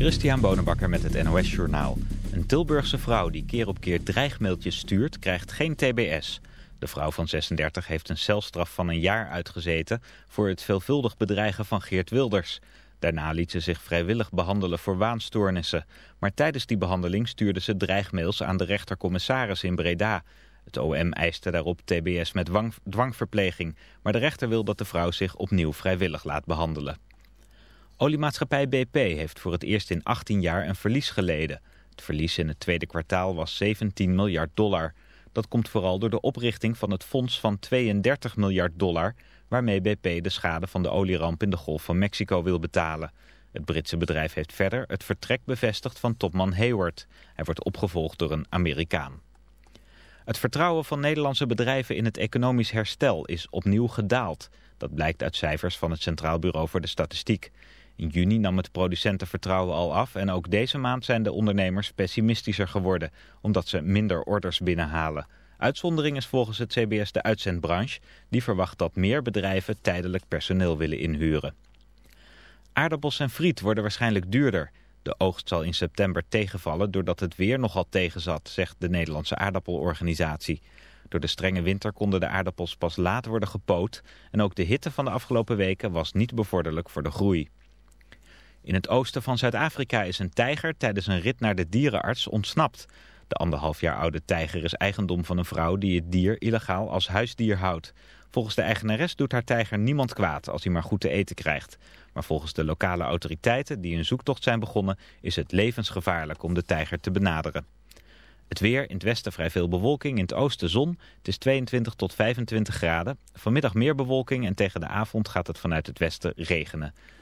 Christian Bonenbakker met het NOS Journaal. Een Tilburgse vrouw die keer op keer dreigmailtjes stuurt, krijgt geen tbs. De vrouw van 36 heeft een celstraf van een jaar uitgezeten... voor het veelvuldig bedreigen van Geert Wilders. Daarna liet ze zich vrijwillig behandelen voor waanstoornissen. Maar tijdens die behandeling stuurde ze dreigmails aan de rechtercommissaris in Breda... Het OM eiste daarop tbs met dwangverpleging, maar de rechter wil dat de vrouw zich opnieuw vrijwillig laat behandelen. Oliemaatschappij BP heeft voor het eerst in 18 jaar een verlies geleden. Het verlies in het tweede kwartaal was 17 miljard dollar. Dat komt vooral door de oprichting van het fonds van 32 miljard dollar... waarmee BP de schade van de olieramp in de Golf van Mexico wil betalen. Het Britse bedrijf heeft verder het vertrek bevestigd van topman Hayward. Hij wordt opgevolgd door een Amerikaan. Het vertrouwen van Nederlandse bedrijven in het economisch herstel is opnieuw gedaald. Dat blijkt uit cijfers van het Centraal Bureau voor de Statistiek. In juni nam het producentenvertrouwen al af en ook deze maand zijn de ondernemers pessimistischer geworden, omdat ze minder orders binnenhalen. Uitzondering is volgens het CBS de uitzendbranche, die verwacht dat meer bedrijven tijdelijk personeel willen inhuren. Aardappels en friet worden waarschijnlijk duurder. De oogst zal in september tegenvallen doordat het weer nogal tegenzat, zegt de Nederlandse aardappelorganisatie. Door de strenge winter konden de aardappels pas laat worden gepoot en ook de hitte van de afgelopen weken was niet bevorderlijk voor de groei. In het oosten van Zuid-Afrika is een tijger tijdens een rit naar de dierenarts ontsnapt. De anderhalf jaar oude tijger is eigendom van een vrouw die het dier illegaal als huisdier houdt. Volgens de eigenares doet haar tijger niemand kwaad als hij maar goed te eten krijgt. Maar volgens de lokale autoriteiten die een zoektocht zijn begonnen... is het levensgevaarlijk om de tijger te benaderen. Het weer, in het westen vrij veel bewolking, in het oosten zon. Het is 22 tot 25 graden. Vanmiddag meer bewolking en tegen de avond gaat het vanuit het westen regenen.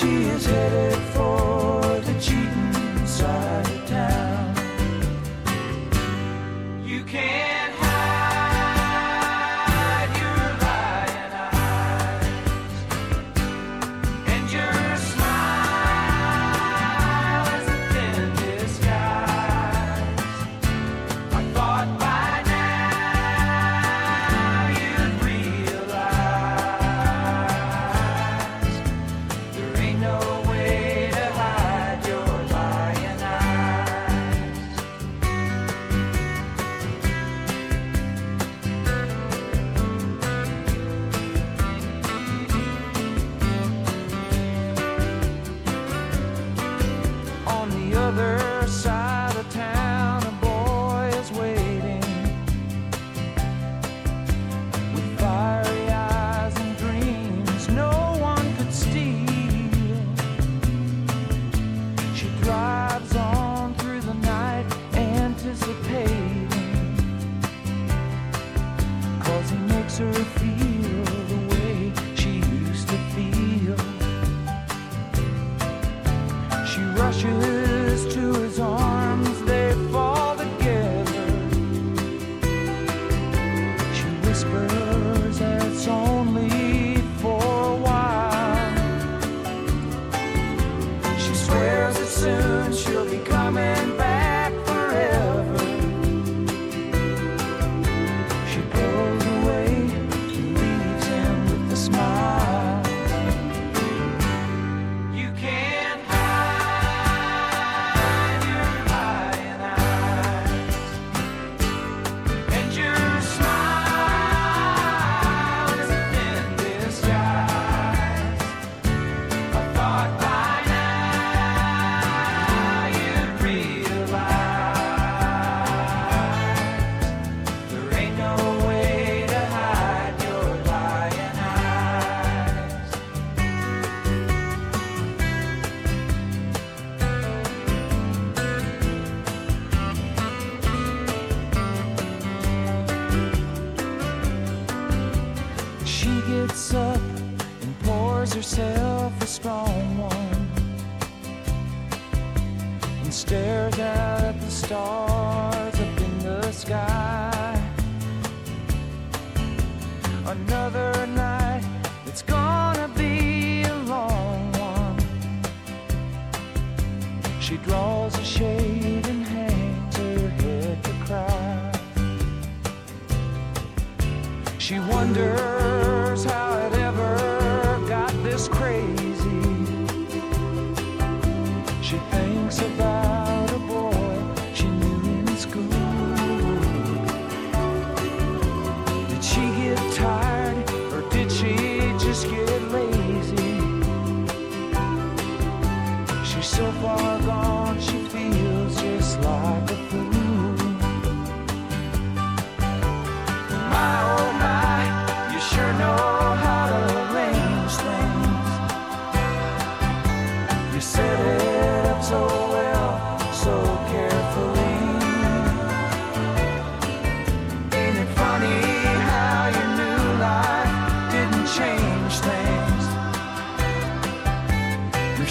She is headed for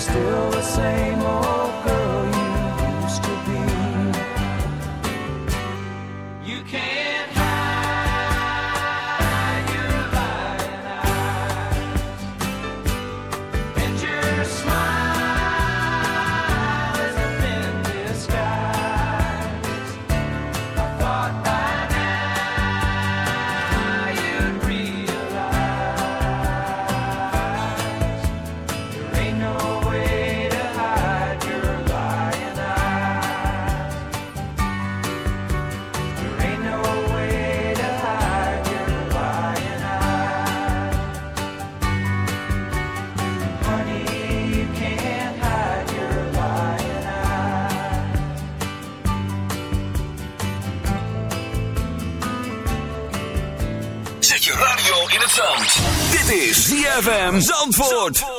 still the same old Zandvoort.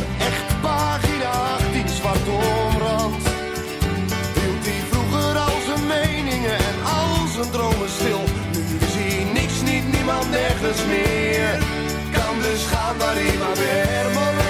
nergens meer. Kan dus gaan waar hij maar weer.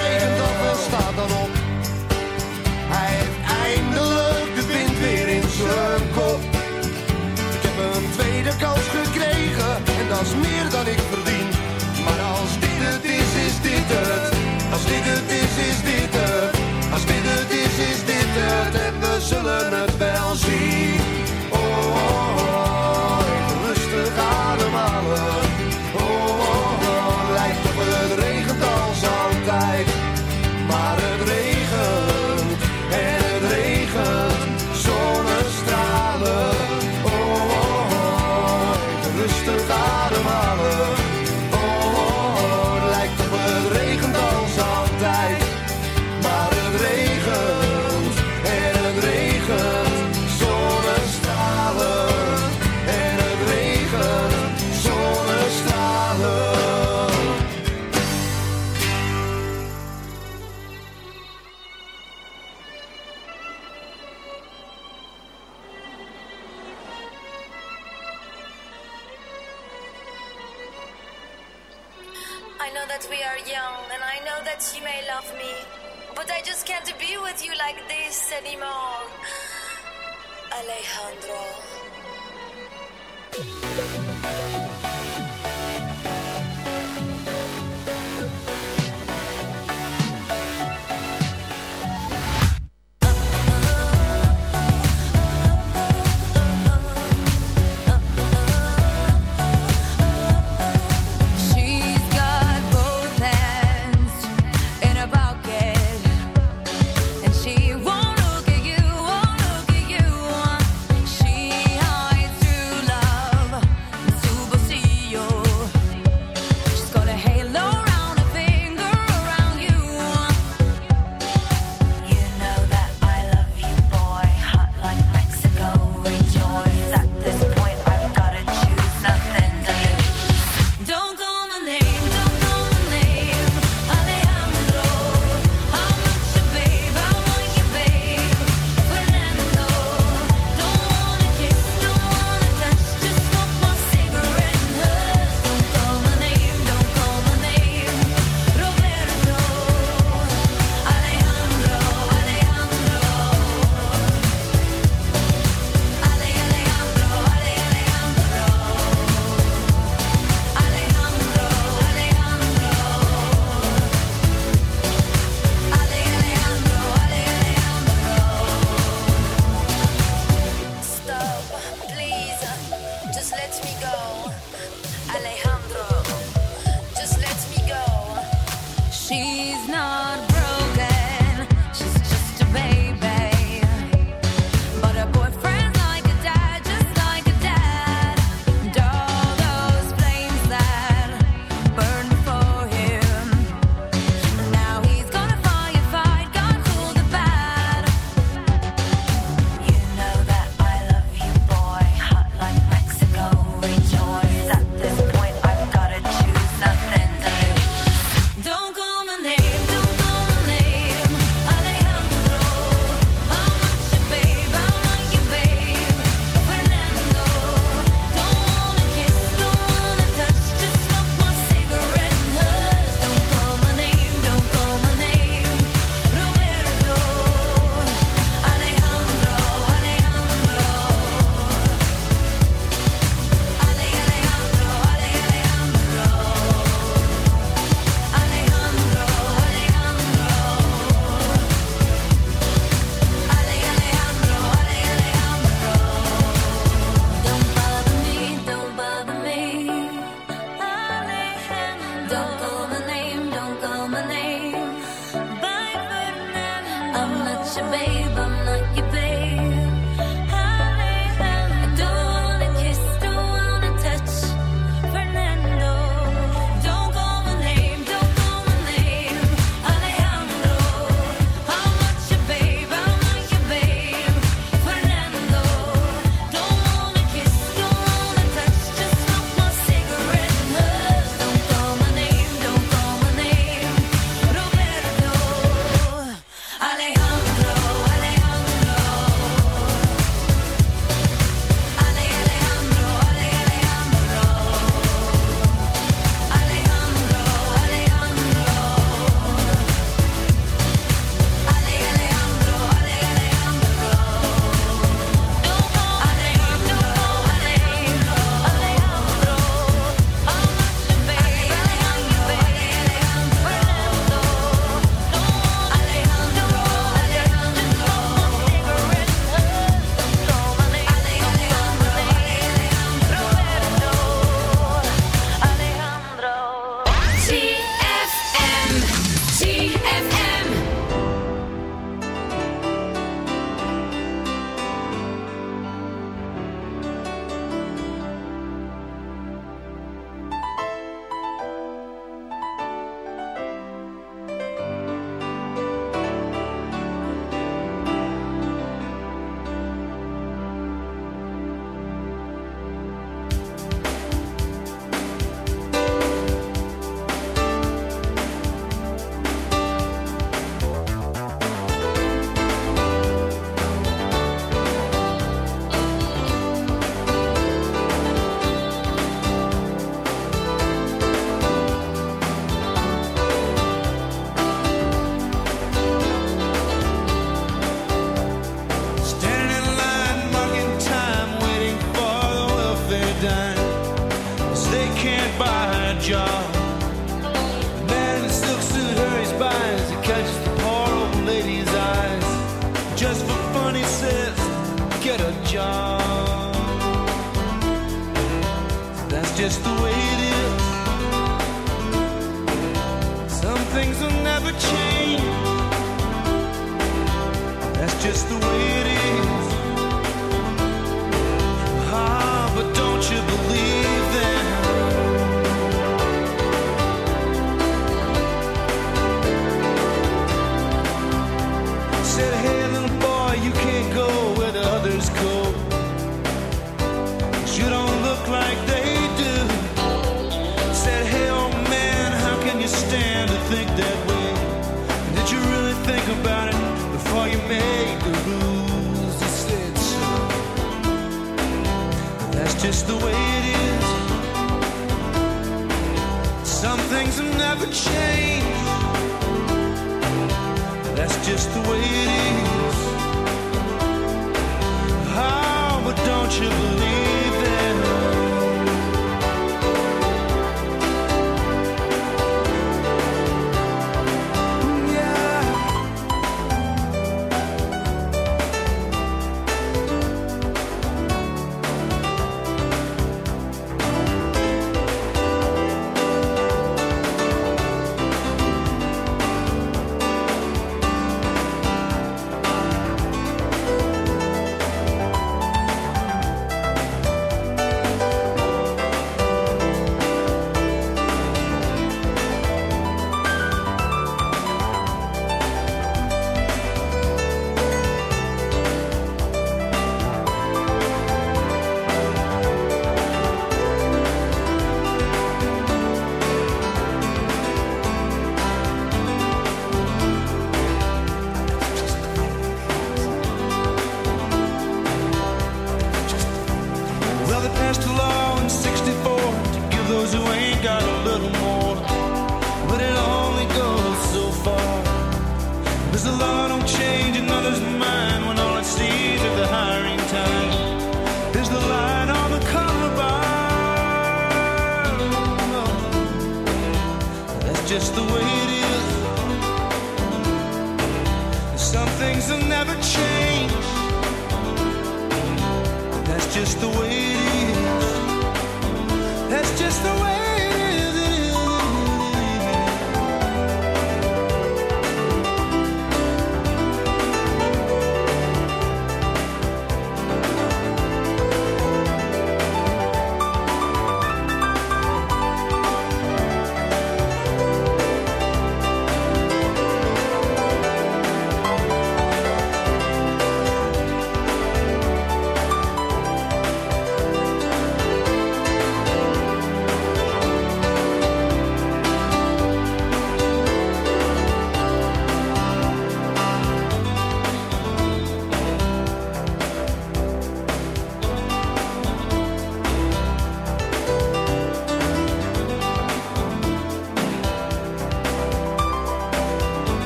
si es tu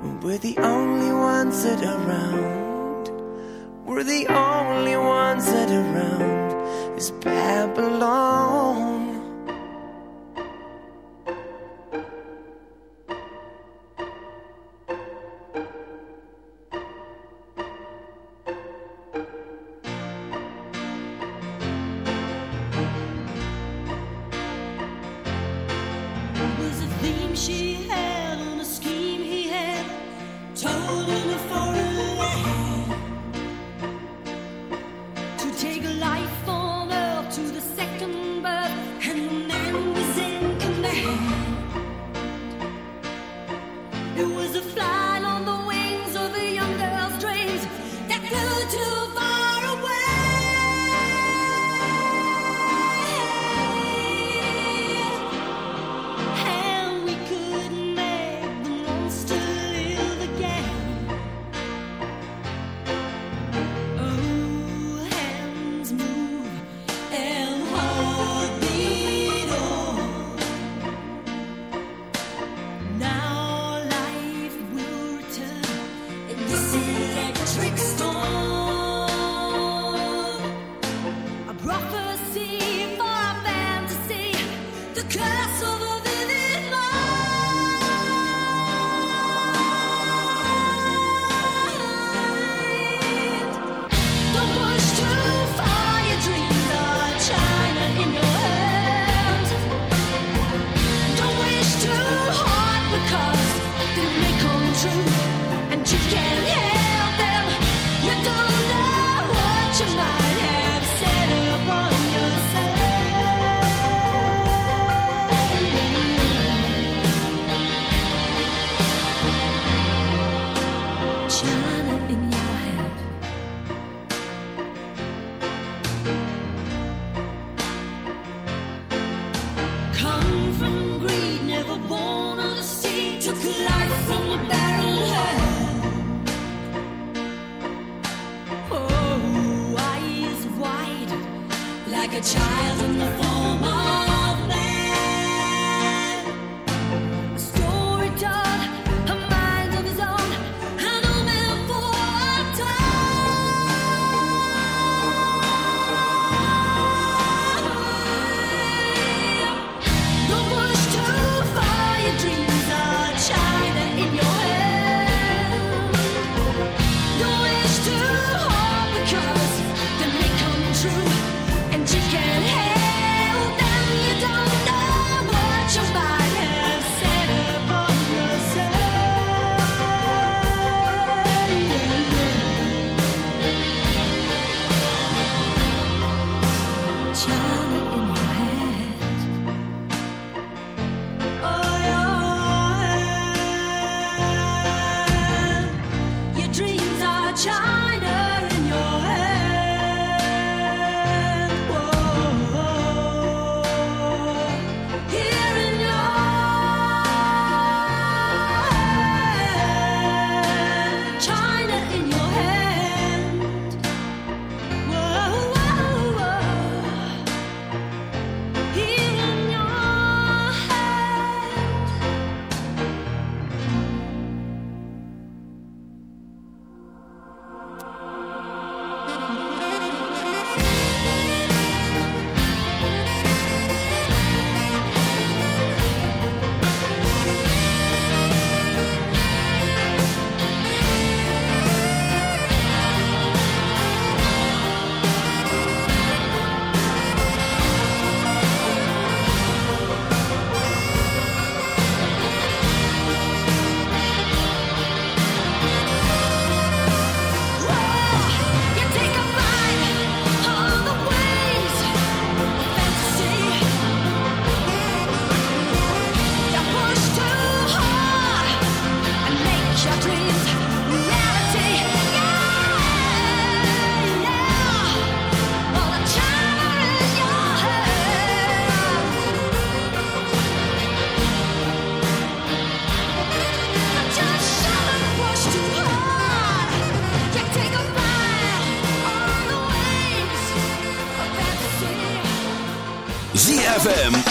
We're the only ones that are around. We're the only ones that are around. this Babylon.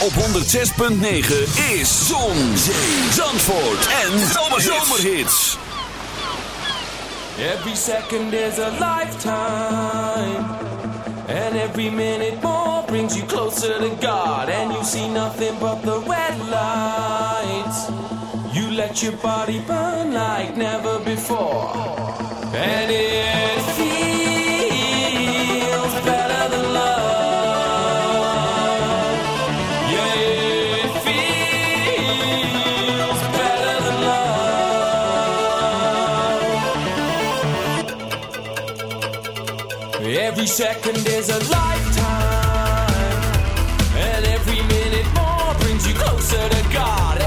op 106.9 is Zon, Zee, Zandvoort en Zomerhits. Every second is a lifetime. And every minute more brings you closer to God. And you see nothing but the red lights. You let your body burn like never before. And it second is a lifetime, and every minute more brings you closer to God.